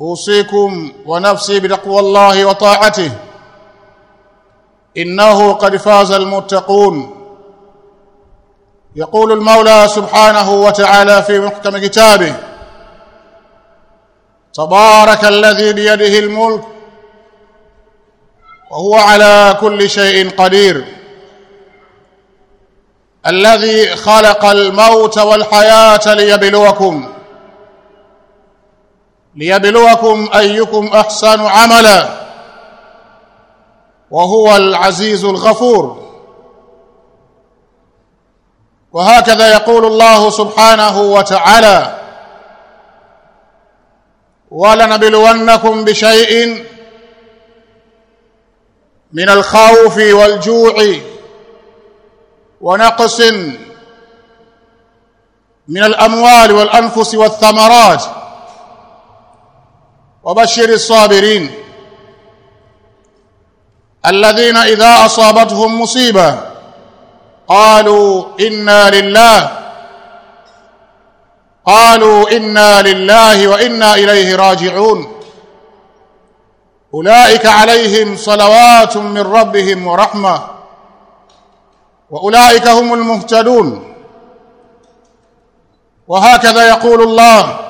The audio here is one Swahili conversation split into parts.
أوصيكم ونفسي بتقوى الله وطاعته. إنه قد فاز المتقون. يقول المولى سبحانه وتعالى في محكم كتابه تبارك الذي بيده الملك وهو على كل شيء قدير. الذي خلق الموت والحياة ليبلوكم. ليبلوكم أيكم أحسن عملا وهو العزيز الغفور. وهكذا يقول الله سبحانه وتعالى ولنبلونكم بشيء من الخوف والجوع ونقص من الأموال والأنفس والثمرات. وبشر الصابرين الذين إذا أصابتهم مصيبة قالوا إنا لله قالوا إنا لله وإنا إليه راجعون أولئك عليهم صلوات من ربهم ورحمة وأولئك هم المهتدون وهكذا يقول الله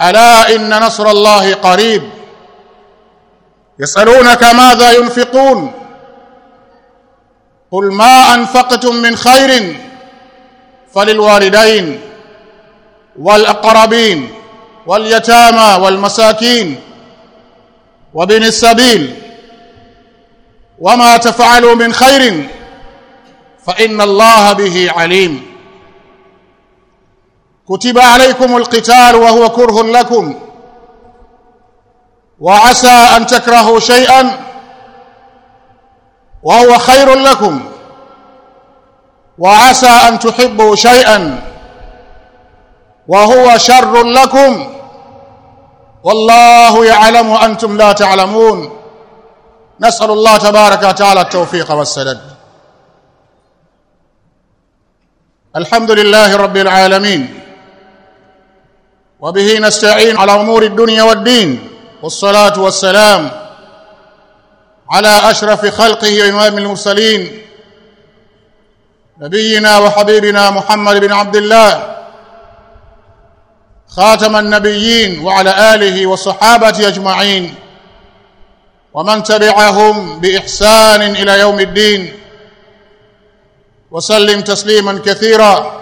ألا إن نصر الله قريب؟ يسألونك ماذا ينفقون؟ قل ما أنفقتم من خير فللوالدين والأقربين واليتامى والمساكين وبن السبيل. وما تفعلوا من خير فإن الله به عليم. كتب عليكم القتال وهو كره لكم. وعسى أن تكرهوا شيئا وهو خير لكم. وعسى أن تحبوا شيئا وهو شر لكم. والله يعلم وأنتم لا تعلمون. نسأل الله تبارك وتعالى التوفيق والسداد. الحمد لله رب العالمين. وبه نستعين على أمور الدنيا والدين. والصلاة والسلام على أشرف خلقه وإمام المرسلين. نبينا وحبيبنا محمد بن عبد الله. خاتم النبيين وعلى آله وصحابته أجمعين. ومن تبعهم بإحسان إلى يوم الدين. وسلم تسليما كثيرا.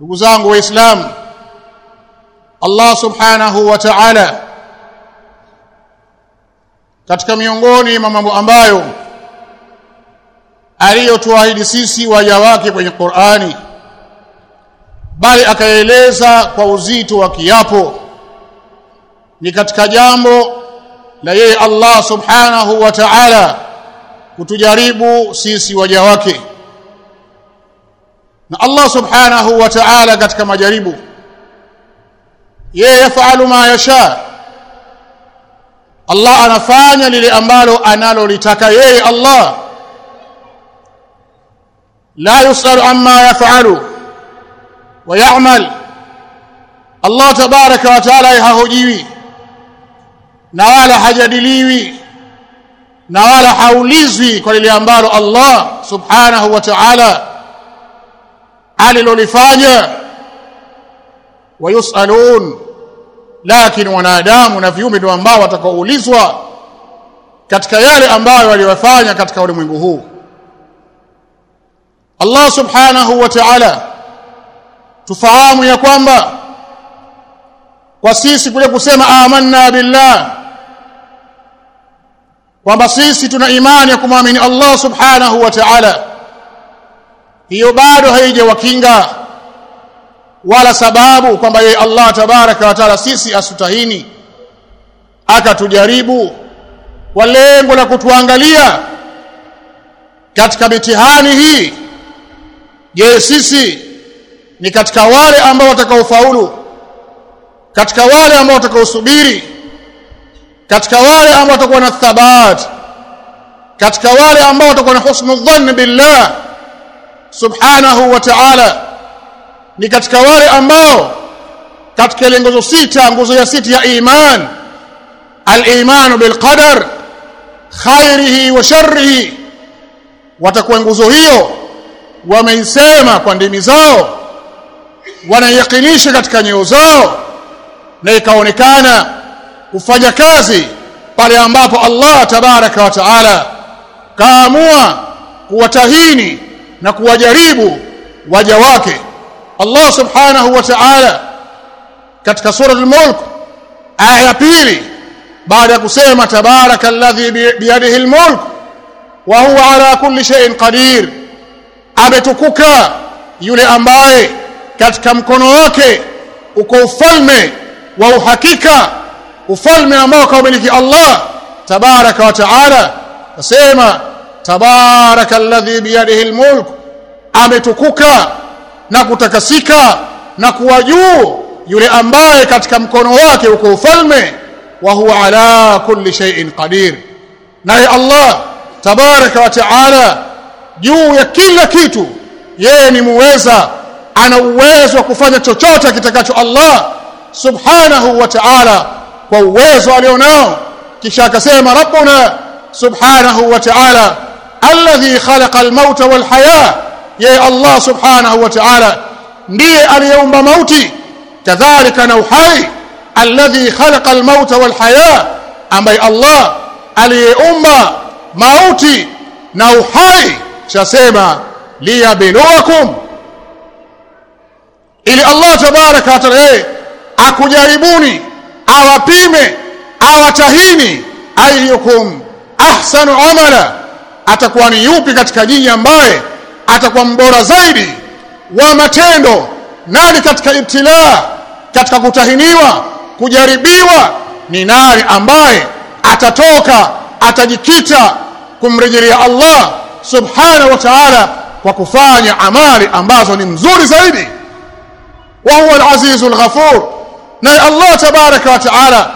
ndugu waislamu Allah subhanahu wa ta'ala. Katika miongoni mwa mambo ambayo aliyotuahidi sisi waja wake kwenye Qur'ani bali akaeleza kwa uzito wa kiapo ni katika jambo la yeye Allah subhanahu wa ta'ala kutujaribu sisi waja wake. Na Allah subhanahu wa ta'ala katika majaribu yeye yafalu ma yasha Allah anafanya lile ambalo analolitaka yeye Allah la yusalu amma yafalu wa ya'mal Allah tabaraka wa taala hahojiwi na wala hajadiliwi na wala haulizwi kwa lile ambalo Allah subhanahu wa ta'ala alilolifanya wayusalun lakini wanadamu na viumbe ndio ambao watakaoulizwa katika yale ambayo waliyofanya katika ulimwengu huu. Allah subhanahu wa ta'ala tufahamu ya kwamba kwa sisi kule kusema amanna billah kwamba sisi tuna imani ya kumwamini Allah subhanahu wa ta'ala hiyo bado haijawakinga wala sababu kwamba yeye Allah tabaraka wa taala sisi asutahini akatujaribu kwa lengo la kutuangalia katika mitihani hii. Je sisi ni katika wale ambao watakaofaulu? Katika wale ambao watakaosubiri? Katika wale ambao watakuwa na thabat? Katika wale ambao watakuwa na husnul dhann billah subhanahu wa ta'ala ni katika wale ambao katika ile nguzo sita nguzo ya sita ya iman al-iman bil qadar khairihi wa sharrihi watakuwa nguzo hiyo wameisema kwa ndimi zao wanayakinisha katika nyoyo zao na ikaonekana kufanya kazi pale ambapo Allah tabaraka wa taala kaamua kuwatahini na kuwajaribu waja wake الله سبحانه وتعالى. كتك سورة الملك آية بيلي بعد قسيمة تبارك الذي بيده الملك وهو على كل شيء قدير. أبتكك يلي أمباي كتك مكنوك وكو فلم وهو حكيك وفلم أمباك ومنك الله تبارك وتعالى. قسيمة تبارك الذي بيده الملك. أبتكك أبتكك na kutakasika na kuwa juu yule ambaye katika mkono wake uko ufalme wa huwa ala kulli shay'in qadir. Naye Allah tabaraka wa taala juu ya kila kitu yeye ni muweza ana uwezo wa kufanya chochote kitakacho Allah subhanahu wa ta'ala kwa uwezo alionao. Kisha akasema rabbuna subhanahu wa ta'ala alladhi khalaqa al-mauta wal haya yeye Allah subhanahu wa ta'ala ndiye aliyeumba mauti kadhalika na uhai alladhi khalaqa almauta walhaya ambaye Allah aliyeumba mauti na uhai chasema liyabluwakum. Ili Allah tabaraka wa taala akujaribuni awapime awatahini ayyukum ahsanu amala atakuwa ni yupi katika nyinyi ambaye atakuwa mbora zaidi wa matendo. Nani katika ibtilaa katika kutahiniwa kujaribiwa? Ni nani ambaye atatoka atajikita kumrejelea Allah subhanahu wa ta'ala kwa kufanya amali ambazo ni mzuri zaidi? Wa huwa al-azizul ghafur. Na Allah tabaraka wa taala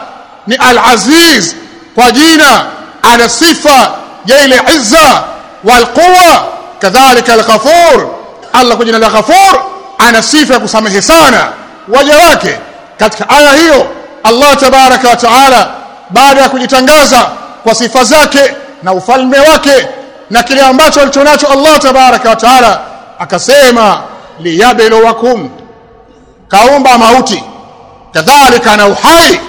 ni al-aziz kwa jina ana sifa ya ile izza wal quwwa kadhalika al-ghafur. Allah kwa jina la ghafur ana sifa ya kusamehe sana waja wake. Katika aya hiyo Allah tabaraka wa baada ya kujitangaza kwa sifa zake na ufalme wake na kile ambacho alichonacho Allah tabaraka wa taala akasema liyabluwakum. Kaumba mauti. Kadhalika na uhai.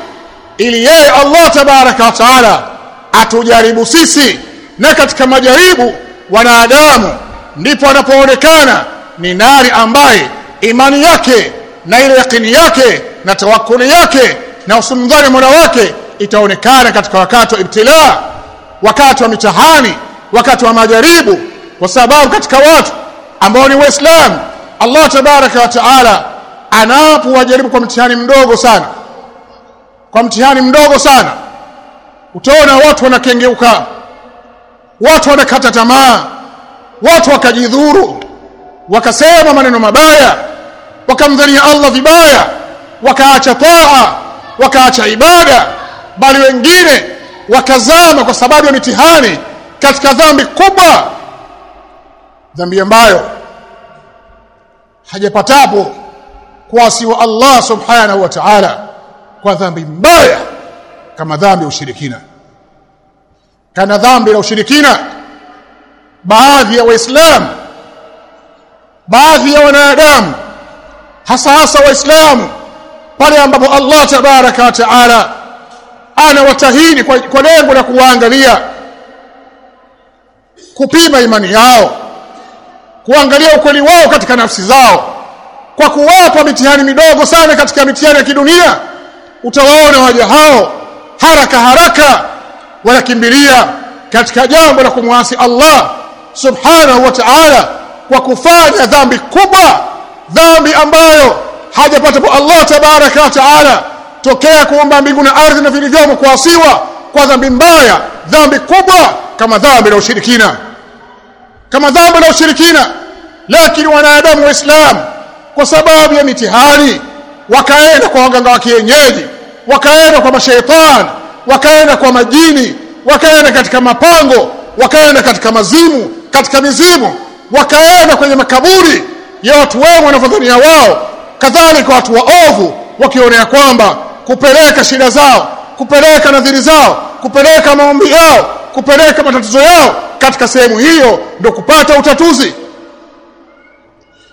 Ili yeye Allah tabaraka wa taala atujaribu sisi. Na katika majaribu wanadamu ndipo anapoonekana ni nani ambaye imani yake na ile yakini yake na tawakkuli yake na usimdhani mola wake itaonekana katika wakati wa ibtila wakati wa mitihani wakati wa majaribu kwa sababu katika watu ambao ni waislamu Allah tabaraka wa taala anapowajaribu kwa mtihani mdogo sana kwa mtihani mdogo sana utaona watu wanakengeuka watu wanakata tamaa. Watu wakajidhuru. Wakasema maneno mabaya. Wakamdhania Allah vibaya. Wakaacha taa. Wakaacha ibada. Bali wengine wakazama kwa sababu ya mitihani katika dhambi kubwa. Dhambi ambayo hajapatapo kuasiwa Allah subhanahu wa ta'ala kwa dhambi mbaya kama dhambi ya ushirikina kana dhambi la ushirikina. Baadhi ya waislamu baadhi ya wanadamu hasa hasa waislamu pale ambapo Allah tabaraka wa taala anawatahini kwa, kwa lengo la kuwaangalia kupima imani yao kuangalia ukweli wao katika nafsi zao kwa kuwapa mitihani midogo sana katika mitihani ya kidunia utawaona waja hao haraka haraka wanakimbilia katika jambo la kumwasi Allah subhanahu wa ta'ala kwa kufanya dhambi kubwa dhambi ambayo hajapata kwa Allah tabaraka wa taala. Tokea kuumba mbingu na ardhi na vilivyomo kuasiwa kwa dhambi mbaya dhambi kubwa kama dhambi la ushirikina kama dhambi la ushirikina. Lakini wanadamu waislamu kwa sababu ya mitihani wakaenda kwa waganga wa kienyeji wakaenda kwa mashaitani wakaenda kwa majini wakaenda katika mapango wakaenda katika mazimu katika mizimu wakaenda kwenye makaburi ya watu wema wanavyodhania wao. Kadhalika watu waovu wakionea kwamba kupeleka shida zao kupeleka nadhiri zao kupeleka maombi yao kupeleka matatizo yao katika sehemu hiyo ndio kupata utatuzi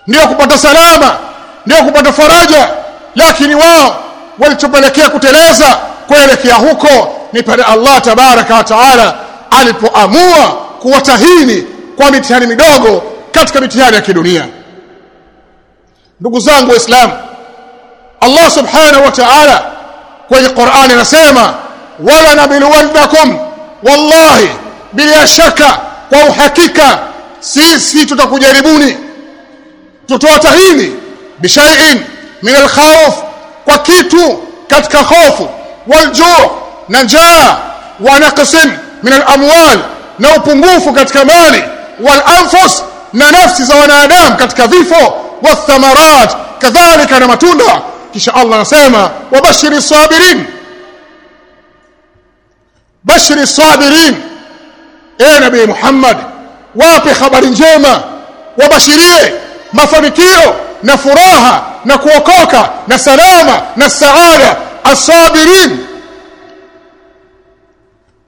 ndio kupata salama ndio kupata faraja. Lakini wao walichopelekea kuteleza kuelekea huko ni pale Allah tabaraka wa taala alipoamua kuwatahini kwa mitihani midogo katika mitihani ya kidunia. Ndugu zangu waislamu Allah subhanahu wa ta'ala kwenye Qur'ani anasema wala nabiluwannakum wallahi bila shaka kwa uhakika sisi tutakujaribuni tutawatahini bishai'in min alkhawf kwa kitu katika hofu waljuu na njaa wa naqsin min alamwal na upungufu katika mali wal anfus na nafsi za wanadamu katika vifo wathamarat kadhalika na matunda. Kisha Allah anasema wabashiri sabirin bashiri sabirin. E nabii Muhammad wape habari njema wabashirie mafanikio na furaha na kuokoka na salama na saada asabirin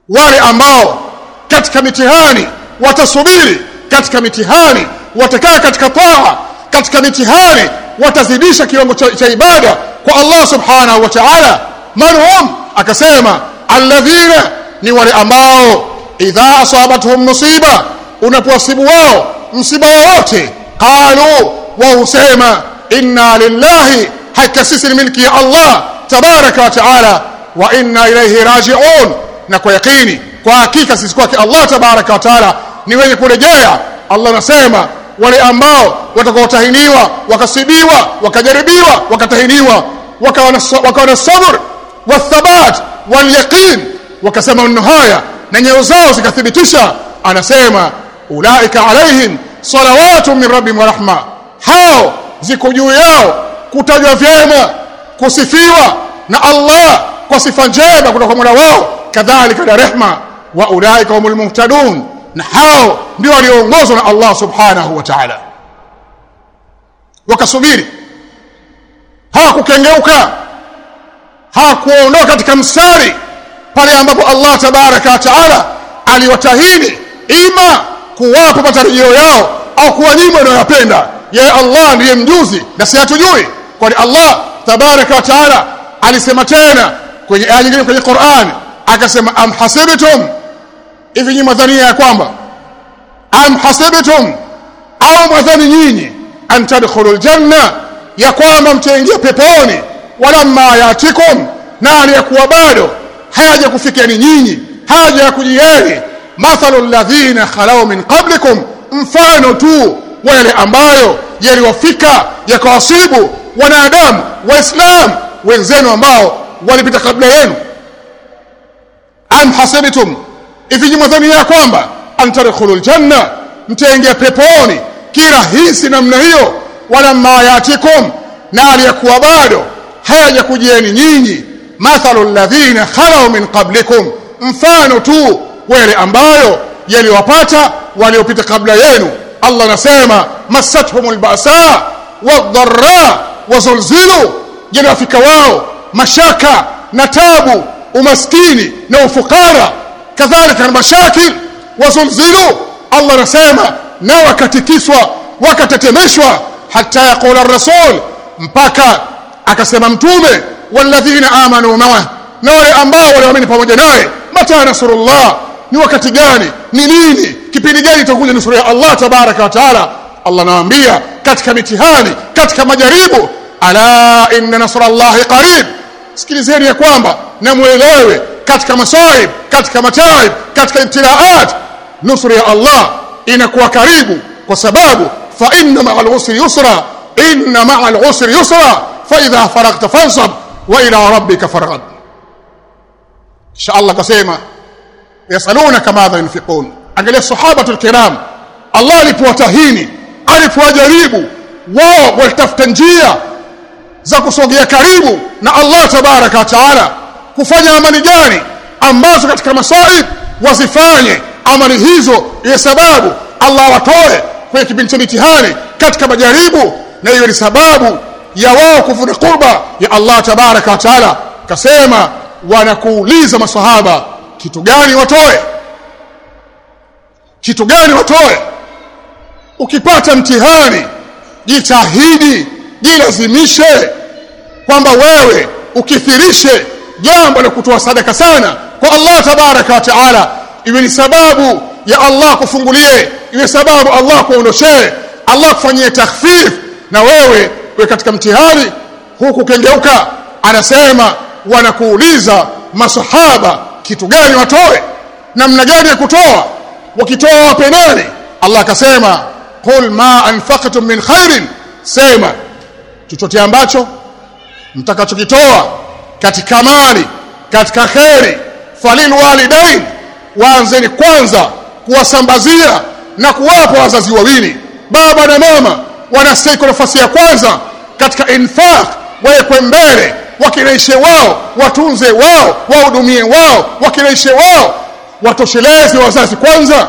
wale ambao katika mitihani watasubiri katika mitihani watakaa katika taa katika mitihani watazidisha kiwango cha, ibada kwa Allah subhanahu wa ta'ala. Manhum akasema alladhina ni wale ambao idha asabatuhum musiba unapowasibu wao msiba wowote qalu wa husema inna lillahi hakika sisi ni milki ya Allah tabaraka wa ta'ala wa inna ilayhi raji'un na kwa yakini kwa hakika sisi kwake Allah tabaraka wa ni wenye kurejea. Allah anasema wale ambao watakaotahiniwa wakasibiwa wakajaribiwa wakatahiniwa wakawa na sabr wathabat walyaqin wakasema maneno na nyoyo zao zikathibitisha anasema ulaika alaihim salawatu min rabbihim wa rahma. Hao ziko juu yao kutajwa vyema kusifiwa na Allah kwa sifa njema kutoka Mola wao. Kadhalika na rehma wa ulaika humul muhtadun na hao ndio walioongozwa na Allah subhanahu wa ta'ala. Wakasubiri. Hawakukengeuka hawakuondoka katika mstari pale ambapo Allah tabaraka wa taala aliwatahini ima kuwapa matarajio yao au kuwanyima wanayopenda yeye Allah ndiye mjuzi na si hatujui. Kwani Allah tabaraka wa taala alisema tena kwenye aya nyingine kwenye Qur'an akasema am hasibtum? Hivi nyinyi madhania ya kwamba am hasibtum? Au madhani nyinyi an tadkhulul janna ya kwamba mtaingia peponi walamma yatikum na aliyekuwa bado haja kufikiani nyinyi haja ya kujieni mathalul ladhina khalau min qablikum mfano tu wale ambayo yaliwafika yakawasibu wanadamu waislamu wenzenu ambao walipita kabla yenu. Am hasibtum hivi mwadhani ya kwamba antadkhulul janna mtaingia peponi kirahisi namna hiyo walamma yatikum na aliyekuwa bado haja kujieni nyinyi mathalu alladhina khalau min qablikum mfano tu wale ambayo yaliwapata waliopita kabla yenu. Allah anasema masathumul ba'sa wadh-dharra wazulzilu jinafika wao mashaka na tabu umaskini na ufukara. Kadhalika na mashakil wazulzilu Allah anasema na wakatikiswa wakatetemeshwa hata yaqula rasul mpaka akasema mtume walladhina amanu ma'a na wale ambao waliamini pamoja naye mata nasrullah ni wakati gani ni nini kipindi gani itakuja nusura ya Allah tabaraka wa taala? Allah anawaambia katika mitihani katika majaribu ala inna nasrallahi qarib sikilizeni ya kwamba na muelewe katika masaib katika mataib katika ibtilaat nusura ya Allah inakuwa karibu kwa sababu fa inna ma'al usri yusra inna ma'al usri yusra fa idha faragta fansab wa ila rabbika farghab insha Allah kasema yasalunaka madha yunfiqun angalia sahabatul kiram Allah alipowatahini alipowajaribu wao walitafuta njia za kusogea karibu na Allah tabaraka wa taala. Kufanya amali gani ambazo katika masaib wazifanye amali hizo ya sababu Allah watoe kwenye kipindi cha mitihani katika majaribu na hiyo ni sababu ya wao kuvuna kurba ya Allah tabaraka wa taala. Kasema wanakuuliza maswahaba kitu gani watoe? Kitu gani watoe? Ukipata mtihani jitahidi jilazimishe kwamba wewe ukithirishe jambo la kutoa sadaka sana kwa Allah tabaraka wa taala. Iwe ni sababu ya Allah kufungulie iwe sababu Allah kuondoshee Allah kufanyie takhfif na wewe we katika mtihani huku kengeuka anasema wanakuuliza masahaba kitu gani watoe? Namna gani ya kutoa? Wakitoa wape nani? Allah akasema qul ma anfaqtum min khairin sema chochote ambacho mtakachokitoa katika mali katika kheri falil walidain waanzeni kwanza kuwasambazia na kuwapa wazazi wawili baba na mama wanastahili nafasi ya kwanza katika infaq wawekwe mbele wakileishe wao watunze wao wahudumie wao wakileishe wao watosheleze wazazi kwanza.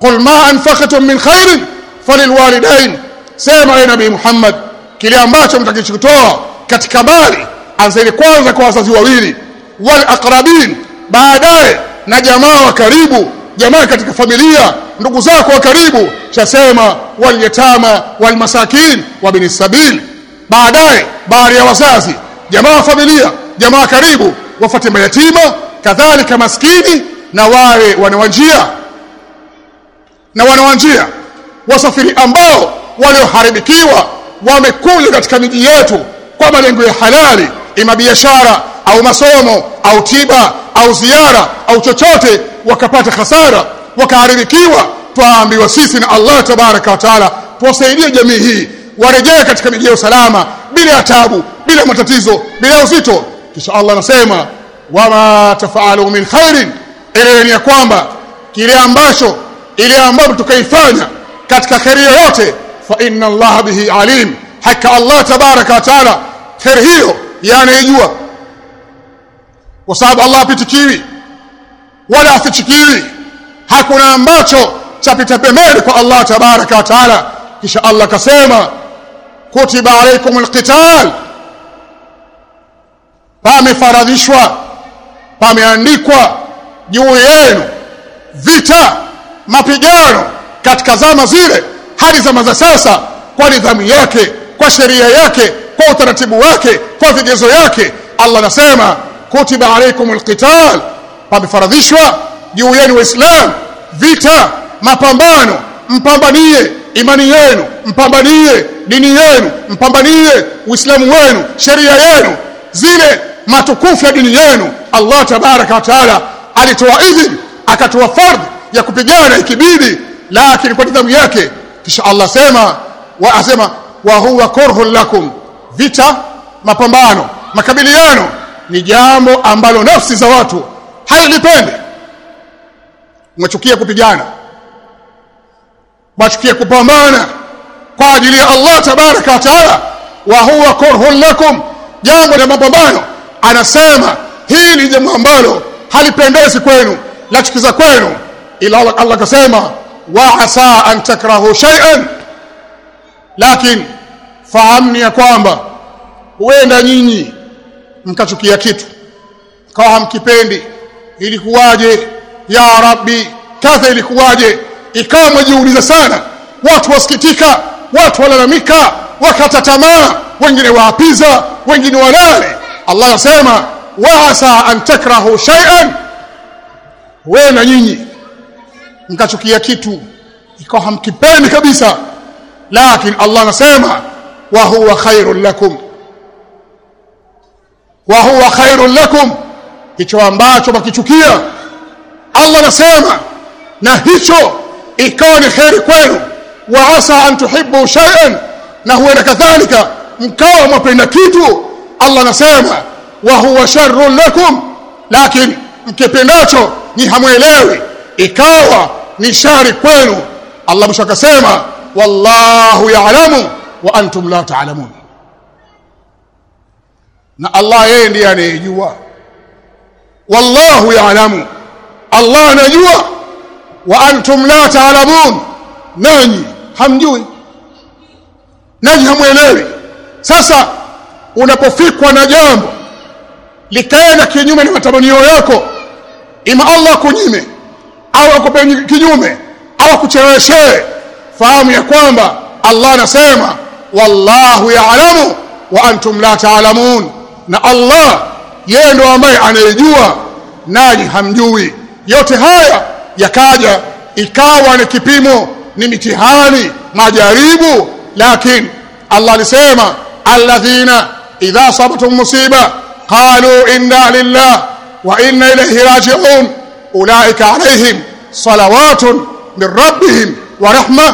Qul ma anfaqtum min khairin falilwalidain sema ya nabii Muhammad kile ambacho mtakichotoa katika mali anzeni kwanza kwa wazazi wawili wal aqrabin baadaye na jamaa wa karibu jamaa katika familia ndugu zako wa karibu chasema wal yatama wal masakin wa bin sabil. Baadaye baada ya wazazi jamaa wa familia jamaa karibu wafate mayatima kadhalika maskini na wale wanawanjia. Na wanawanjia wasafiri ambao walioharibikiwa wamekuja katika miji yetu kwa malengo ya halali ima biashara au masomo au tiba au ziara au chochote wakapata hasara wakaharibikiwa twaambiwa sisi na Allah tabaraka wa taala tuwasaidie jamii hii warejee katika miji ya usalama bila ya bila matatizo bila uzito. Kisha Allah anasema wama tafaalu min khairin ile ya kwamba kile ambacho ile ambacho tukaifanya katika kheri yoyote fa inna Allah bihi alim. Hakika Allah tabaraka wa taala kheri hiyo yanaijua kwa sababu Allah apitikiwi wala afichikiwi hakuna ambacho chapita pembeni kwa Allah tabaraka wa taala. Kisha Allah kasema, kutiba alaikum alqital. Pamefaradhishwa pameandikwa juu yenu vita mapigano katika zama zile hadi zama za sasa kwa nidhamu yake kwa sheria yake kwa utaratibu wake kwa vigezo yake. Allah anasema kutiba alaikum alqital pamefaradhishwa juu yenu waislam vita mapambano mpambanie imani yenu mpambanie dini yenu mpambanie uislamu wenu sheria yenu zile matukufu ya dini yenu. Allah tabaraka wa taala alitoa idhini akatoa fardhi ya kupigana ikibidi lakini kwa nidhamu yake kisha Allah sema wa asema wa huwa kurhun lakum. Vita mapambano makabiliano ni jambo ambalo nafsi za watu halipendi mwachukia kupigana mwachukia kupambana kwa ajili ya Allah tabaraka wa taala. Wa huwa kurhun lakum jambo la mapambano. Anasema hii ni jambo ambalo halipendezi kwenu lachukiza kwenu. Ila Allah akasema wa asa an takrahu shay'an. Lakini fahamni ya kwamba huenda nyinyi mkachukia kitu kawa hamkipendi ilikuwaje? Ya rabbi kadha ilikuwaje? Ikawa mjiuliza sana watu wasikitika watu walalamika wakata tamaa wengine waapiza wengine walale. Allah anasema wa asa an takrahu shay'an. Wewe na nyinyi mkachukia kitu. Ikawa hamkipendi kabisa. Lakini Allah anasema wa huwa khairul lakum. Wa huwa khairul lakum. Hicho ambacho mkichukia. Allah anasema na hicho ikawa ni khairi kwenu. Wa asa an tuhibbu shay'an. Na huenda kadhalika. Mkawa mpenda kitu. Allah anasema wa huwa sharrul lakum. Lakini mkipendacho ni hamwelewi. Ikawa ni shari kwenu. Allah mwisho akasema wallahu ya'lamu wa antum la ta'lamun. Na Allah yeye ndiye anayejua. Wallahu ya'lamu. Allah anajua. Wa antum la ta'lamun. Nanyi hamjui. Nanyi hamuelewi sasa unapofikwa na jambo likaenda kinyume na matamanio yako. Ima Allah kunyime au akupe kinyume au akucheleweshee fahamu ya kwamba Allah anasema wallahu ya'lamu wa antum la ta'lamun. Na Allah yeye ndo ambaye anayejua nani hamjui. Yote haya yakaja ikawa ni kipimo ni mitihani majaribu. Lakini Allah alisema alladhina idha sabatum musiba qalu inna lillahi wa inna ilayhi raji'un ulaika alayhim salawatun min rabbihim wa rahma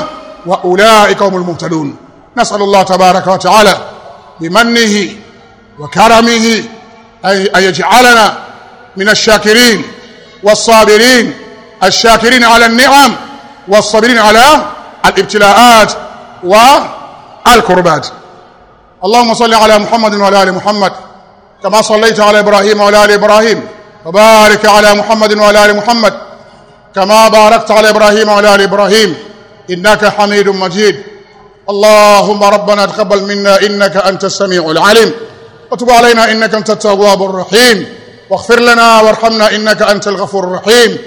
wa ulaika humul muhtadun nas'al Allah tabaraka wa ta'ala bimannihi wa karamihi ay yaj'alana min ash-shakirin was-sabirin الشاكرين على النعم والصابرين على الابتلاءات والكربات اللهم صل على محمد وعلى ال محمد كما صليت على ابراهيم وعلى ال ابراهيم وبارك على محمد وعلى آل محمد كما باركت على إبراهيم وعلى آل إبراهيم. إنك حميد مجيد. اللهم ربنا تقبل منا إنك أنت السميع العليم. وتب علينا إنك أنت التواب الرحيم. واغفر لنا وارحمنا إنك أنت الغفور الرحيم.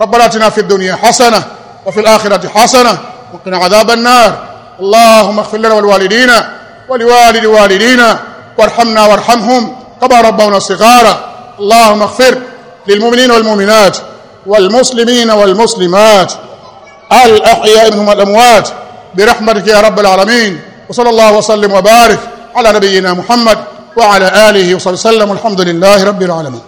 ربنا آتنا في الدنيا حسنة وفي الآخرة حسنة وقنا عذاب النار. اللهم اغفر لنا ولوالدينا ولوالد والدينا. وارحمنا وارحمهم كما ربونا صغارا. اللهم اغفر للمؤمنين والمؤمنات والمسلمين والمسلمات الأحياء منهم والأموات برحمتك يا رب العالمين وصلى الله وسلم وبارك على نبينا محمد وعلى آله وصحبه وسلم والحمد لله رب العالمين